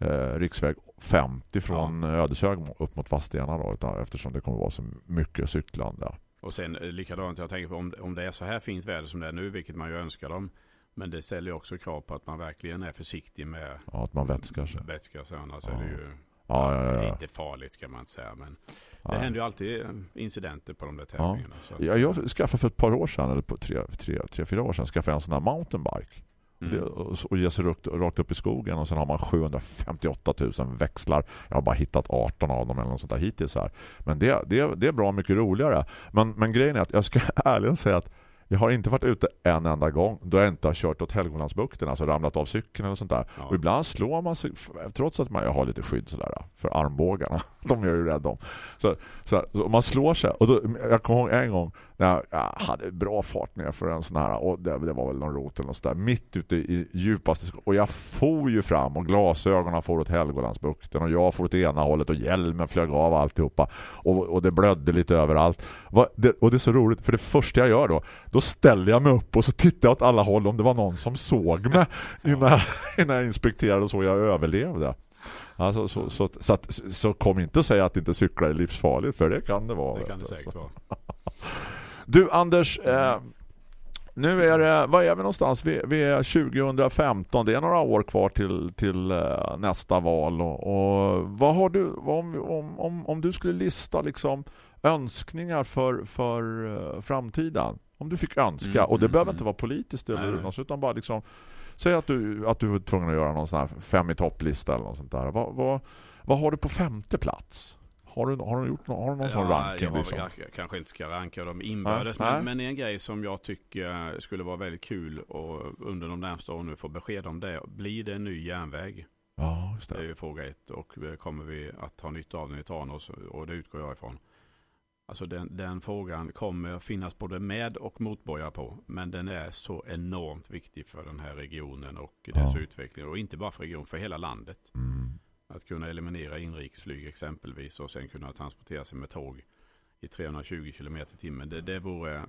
eh, riksväg 50 från ja. Ödeshög upp mot Vadstena då, utan, eftersom det kommer vara så mycket cyklande. Och sen eh, likadant, jag tänker på om, om det är så här fint väder som det är nu, vilket man ju önskar dem. Men det ställer också krav på att man verkligen är försiktig med Ja, att man vätskar sig. vätska. Så annars Ja. är det ju Ja, ja, inte farligt ska man inte säga. Men det händer ju alltid eh, incidenter på de där tävlingarna. Ja, jag skaffade för ett par år sedan, eller på tre, tre, tre fyra år sedan, skaffade jag en sån här mountainbike. Mm. Och, ger sig rakt, rakt upp i skogen och sen har man 758 000 växlar. Jag har bara hittat 18 av dem eller något sånt där hittills här. Men det, det, det är bra mycket roligare. Men, men grejen är att jag ska ärligen säga att jag har inte varit ute en enda gång då jag inte har kört åt Helgolandsbukten, alltså ramlat av cykeln eller sånt där. Ja. Och ibland slår man sig, trots att man jag har lite skydd sådär, för armbågarna. De är jag ju rädda om. Så, så, så man slår sig. Och då, jag kommer ihåg en gång jag, jag hade bra fart ner för en sån här, och det, det var väl någon rot eller något sådär, mitt ute i djupaste. Och jag for ju fram och glasögonen for åt Helgolandsbukten och jag for åt ena hållet och hjälmen flög av alltihopa. Och, och det blödde lite överallt. Va- det, och det är så roligt, för det första jag gör då, då ställer jag mig upp och så tittar jag åt alla håll om det var någon som såg mig innan, innan jag inspekterade och så jag överlevde. Alltså, så, så, så, att, så kom inte säga att inte cykla är livsfarligt, för det kan det vara. Det kan det säkert vara. Du Anders, eh, nu är det, vad är vi någonstans? Vi, vi är 2015, det är några år kvar till, till eh, nästa val. Och, och vad har du, om, om, om, om du skulle lista liksom önskningar för, för eh, framtiden? Om du fick önska, Mm, och det mm, behöver mm. inte vara politiskt eller nej. något, utan bara liksom Säg att du, att du är tvungen att göra någon sån här fem i topplista eller något sånt där. Vad, vad, vad har du på femte plats? Har du, har du gjort har du någon sån ranking? liksom? jag, jag kanske inte ska ranka dem inbördes. Nej. Men, men en grej som jag tycker skulle vara väldigt kul och under de närmsta åren nu få besked om det. Blir det en ny järnväg? Ja, just Det är det. ju fråga ett. Och eh, kommer vi att ha nytta av den i Tranås? Och det utgår jag ifrån. Alltså den, den frågan kommer finnas både med och motborgare på. Men den är så enormt viktig för den här regionen och dess Ja. utveckling. Och inte bara för regionen, för hela landet. Mm. Att kunna eliminera inrikesflyg exempelvis och sen kunna transportera sig med tåg. i 320 km i timmen. Det, det vore... eh,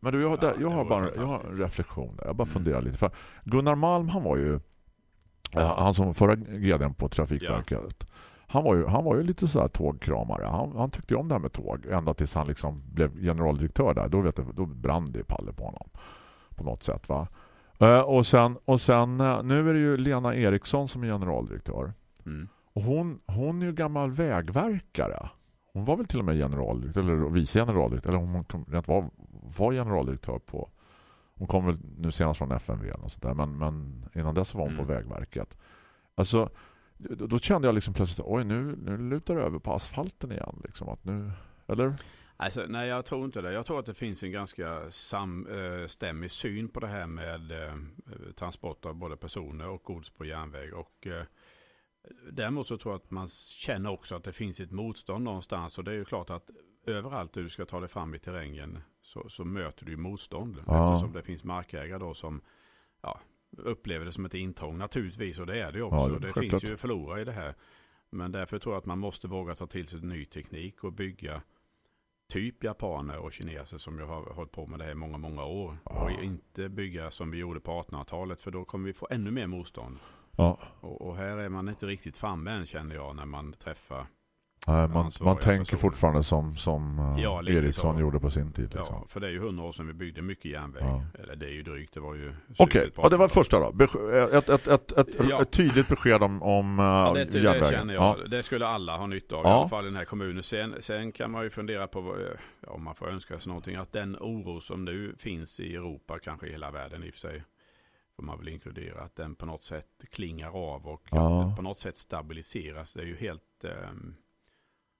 Men du, jag, har- Ja, där, jag, har bara, jag har en reflektion där. Jag bara Mm. funderar lite. För Gunnar Malm, han var ju han som förra GDn på Trafikverket. Han var ju, han var ju lite så här tågkramare. Han, han tyckte om det här med tåg. Ända tills han liksom blev generaldirektör där. Då, vet jag, då brann det i palle på honom. På något sätt va. Eh, och sen, och sen eh, nu är det ju Lena Eriksson som är generaldirektör. Mm. Och hon, hon är ju gammal vägverkare. Hon var väl till och med generaldirektör eller vice generaldirektör eller hon kom, rent var, var generaldirektör på hon kom väl nu senast från FNV och sånt där, men, men innan dess var hon Mm. på Vägverket. Alltså då, då kände jag liksom plötsligt oj nu, nu lutar det över på asfalten igen liksom att nu eller Alltså, nej, jag tror inte det. Jag tror att det finns en ganska samstämmig syn på det här med eh, transport av både personer och gods på järnväg. Och, eh, däremot så tror jag att man känner också att det finns ett motstånd någonstans. Och det är ju klart att överallt du ska ta dig fram i terrängen så, så möter du motstånd. Ja. Eftersom det finns markägare då som ja, upplever det som ett intrång naturligtvis. Och det är det ju också. Ja, det det finns ju förlorare i det här. Men därför tror jag att man måste våga ta till sig ny teknik och bygga typ japaner och kineser som jag har hållit på med det här i många, många år. Och inte bygga som vi gjorde på 1800-talet för då kommer vi få ännu mer motstånd. ja, Och, och här är man inte riktigt framme än känner jag när man träffar. Nej, man, man tänker personer. fortfarande som, som eh, Ja, Eriksson så. gjorde på sin tid. Ja, Liksom. för det är ju hundra år sedan vi byggde mycket järnväg. Ja. Eller det är ju drygt, det var ju Okej, på ja, det var 1800-talet. första då. Besk- Ett, ett, ett, ett, Ja. ett tydligt besked om, om uh, Ja, det, det järnvägen. känner jag. Det skulle alla ha nytta av. I Ja. alla fall i den här kommunen. Sen, sen kan man ju fundera på, ja, om man får önska sig någonting, att den oro som nu finns i Europa, kanske i hela världen i och för sig, får man väl inkludera, att den på något sätt klingar av och Ja. på något sätt stabiliseras. Det är ju helt, ehm,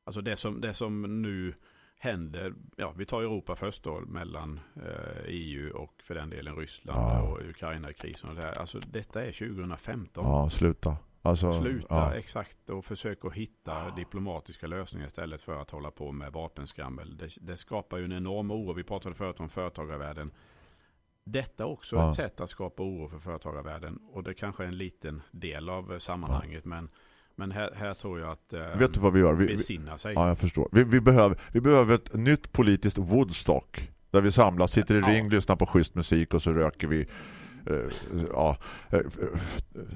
alltså det som, det som nu händer, ja vi tar Europa först då, mellan eh, EU och för den delen Ryssland Ja. och Ukraina-krisen och det här. Alltså detta är 2015. Ja, sluta. Alltså, Sluta ja. exakt och försök att hitta diplomatiska lösningar istället för att hålla på med vapenskrammel. Det, det skapar ju en enorm oro. Vi pratade förut om företagarvärlden. Detta är också Ja. ett sätt att skapa oro för företagarvärlden. Och det kanske är en liten del av eh, sammanhanget. Men, men här, här tror jag att eh, Vet du vad vi gör? Vi, besinna sig. ja, jag förstår. Vi, vi, behöver, vi behöver ett nytt politiskt Woodstock. Där vi samlas, sitter i Ja. ring, lyssnar på schysst musik och så röker vi eh, ja, eh,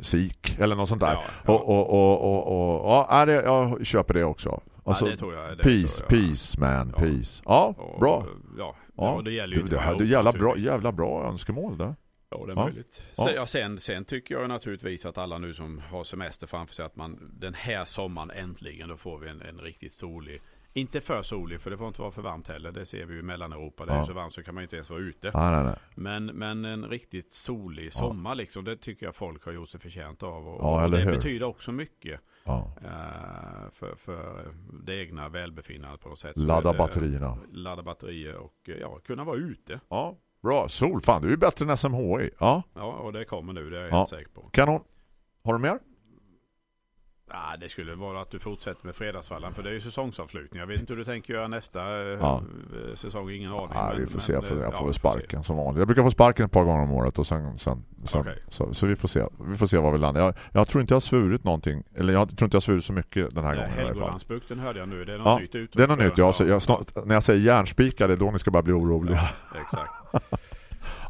sik eller något sånt där. Ja, ja. Och, och, och, och, och ja, är det, jag köper det också. Alltså, ja, det tror jag. Det peace, tror jag. peace man, Ja. peace. Ja, Och, bra. Ja, Ja, det gäller ju det bara här det jävla bra, jävla bra önskemål där. Ja, det är Ja. möjligt. Ja. Sen, ja, sen, sen tycker jag naturligtvis att alla nu som har semester framför sig att man den här sommaren äntligen då får vi en, en riktigt solig inte för solig för det får inte vara för varmt heller. Det ser vi ju i Mellaneuropa. Det är Ja. så varmt så kan man inte ens vara ute. Nej, nej, nej. Men, men en riktigt solig sommar liksom. Det tycker jag folk har gjort sig förtjänt av. Och, Ja, och det hur? betyder också mycket Ja. eh, för, för det egna välbefinnandet på något sätt. Ladda batterierna. Ladda batterier och ja, kunna vara ute. Ja, bra. Sol, fan, du är bättre än SMHI. Ja, Ja, och det kommer nu. Det är jag Ja. helt säker på. kanon. Har du mer? Ja, det skulle vara att du fortsätter med Fredagsfallan för det är ju säsongsavslutning. Jag vet inte hur du tänker göra nästa eh, Ja. säsong, ingen aning. Nej, vi får men, se. Jag får, eh, jag ja, får se. sparken som vanligt. Jag brukar få sparken ett par gånger om året och sen, sen, sen Okej. så, så vi får se. Vi får se var vi landar. Jag, jag tror inte jag har svurit någonting. Eller jag tror inte jag har svurit så mycket den här Eh, gången i alla fall. Helgolandsbukten hörde jag nu. Det är något Ja, nytt uttryck Det är något nytt. Jag, snart, när jag säger järnspikar, det är då ni ska börja bli oroliga. Ja, exakt.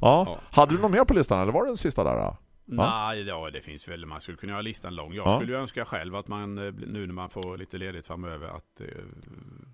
Ja. Hade du något mer på listan eller var det den sista där? Då? Nej, ja, det finns väl. Man skulle kunna göra listan lång. Jag Ja. skulle ju önska själv att man eh, nu när man får lite ledigt framöver att eh,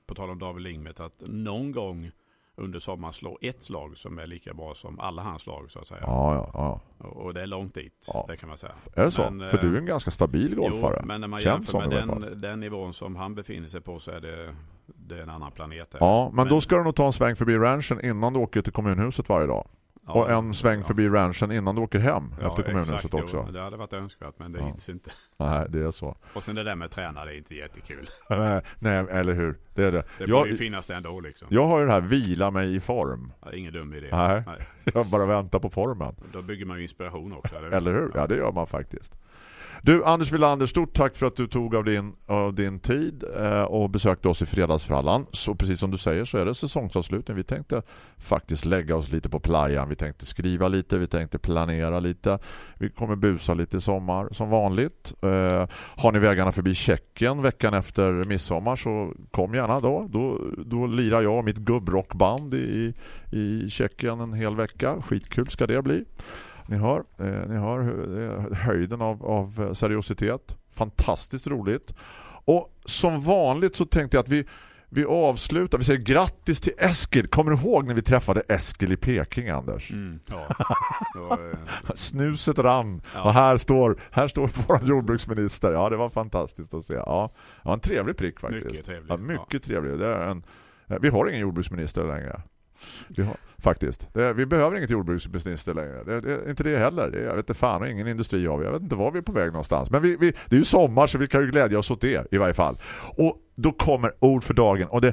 på tal om David Lingmet att någon gång under sommaren slå ett slag som är lika bra som alla hans slag så att säga. Ja, ja, ja. Och det är långt dit, Ja. det kan man säga. Är det så? Men, För eh, du är en ganska stabil golfare. Jo, men när man Känns jämför med den, den nivån som han befinner sig på så är det, det är en annan planet. där. Ja, men, Men- då ska du nog ta en sväng förbi ranchen innan du åker till kommunhuset varje dag. Ja, och en sväng ja. förbi ranchen innan du åker hem Ja, efter kommunhuset också. Det hade varit önskvärt men det Ja. hinns inte. Nej, det är så. Och sen det där med träna, det är inte jättekul. nej, nej, eller hur? Det är det. Det borde ju Jag, finnas det ändå liksom. jag har ju det här vila mig i form. Ja, ingen dum idé. Nej. Jag bara väntar på formen. Då bygger man ju inspiration också. Eller, Eller hur? Ja, det gör man faktiskt. Du, Anders Wilander, stort tack för att du tog av din, av din tid eh, och besökte oss i fredagsfrallan. Så precis som du säger så är det säsongsavslutning. Vi tänkte faktiskt lägga oss lite på playan. Vi tänkte skriva lite, vi tänkte planera lite. Vi kommer busa lite i sommar som vanligt. Eh, har ni vägarna förbi Tjeckien veckan efter midsommar så kom gärna då. Då, då lirar jag och mitt gubbrockband i, i Tjeckien en hel vecka. Skitkul ska det bli. Ni hör, eh, ni hör eh, höjden av, av seriositet. Fantastiskt roligt. Och som vanligt så tänkte jag att vi, vi avslutar. Vi säger grattis till Eskil. Kommer du ihåg när vi träffade Eskil i Peking, Anders? Mm, ja. Var, eh, Snuset rann. Ja. Och här står, här står vår jordbruksminister. Ja, det var fantastiskt att se. Ja, det var en trevlig prick faktiskt. Mycket trevlig. Ja, mycket trevlig. Det är en, eh, vi har ingen jordbruksminister längre. Vi har, faktiskt. Det, vi behöver inget jordbruksminister längre. Det, det, inte det heller. Det, jag vet inte fan, ingen industri har vi. Jag vet inte var vi är på väg någonstans. Men vi, vi, det är ju sommar så vi kan ju glädja oss åt det i varje fall. Och då kommer ord för dagen. Och det,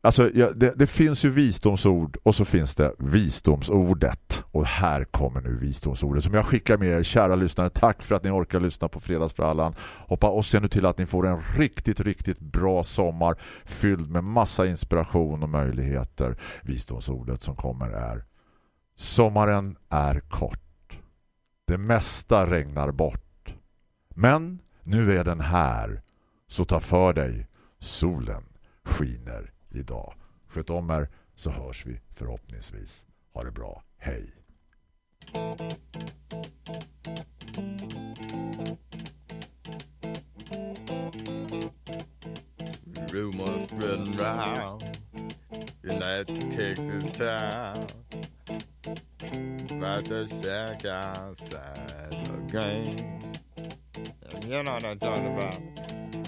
alltså, ja, det, det finns ju visdomsord och så finns det visdomsordet. Och här kommer nu visdomsordet som jag skickar med er, kära lyssnare. Tack för att ni orkar lyssna på Fredagsfrallan. Hoppa och se nu till att ni får en riktigt, riktigt bra sommar fylld med massa inspiration och möjligheter. Visdomsordet som kommer är Sommaren är kort. Det mesta regnar bort. Men nu är den här. Så ta för dig. Solen skiner idag. Sköt om er så hörs vi förhoppningsvis. Ha det bra. Hej. Rumors spreading round that Texas town about the shack outside the game. You know what I'm talking about.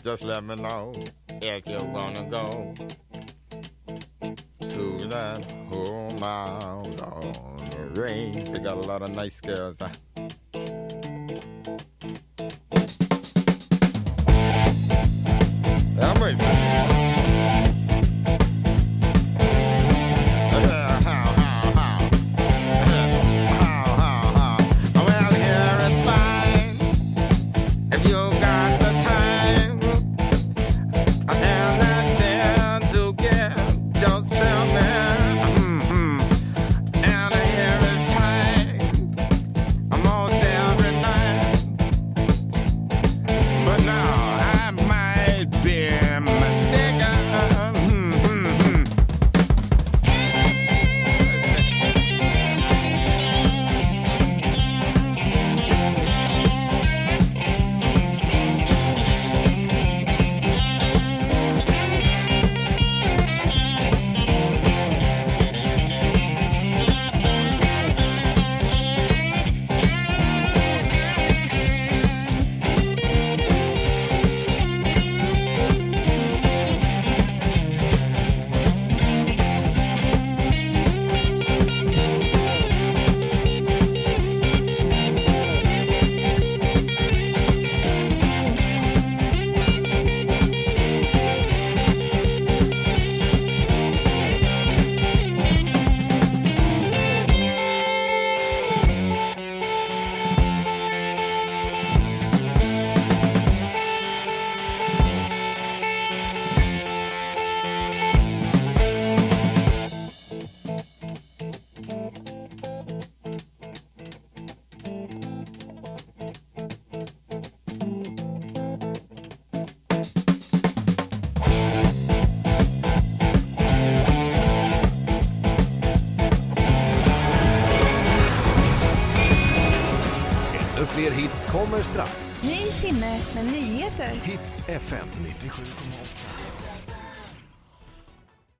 Just let me know if you wanna go to that home out on the range. They got a lot of nice girls. Hits Hits FM 97,8.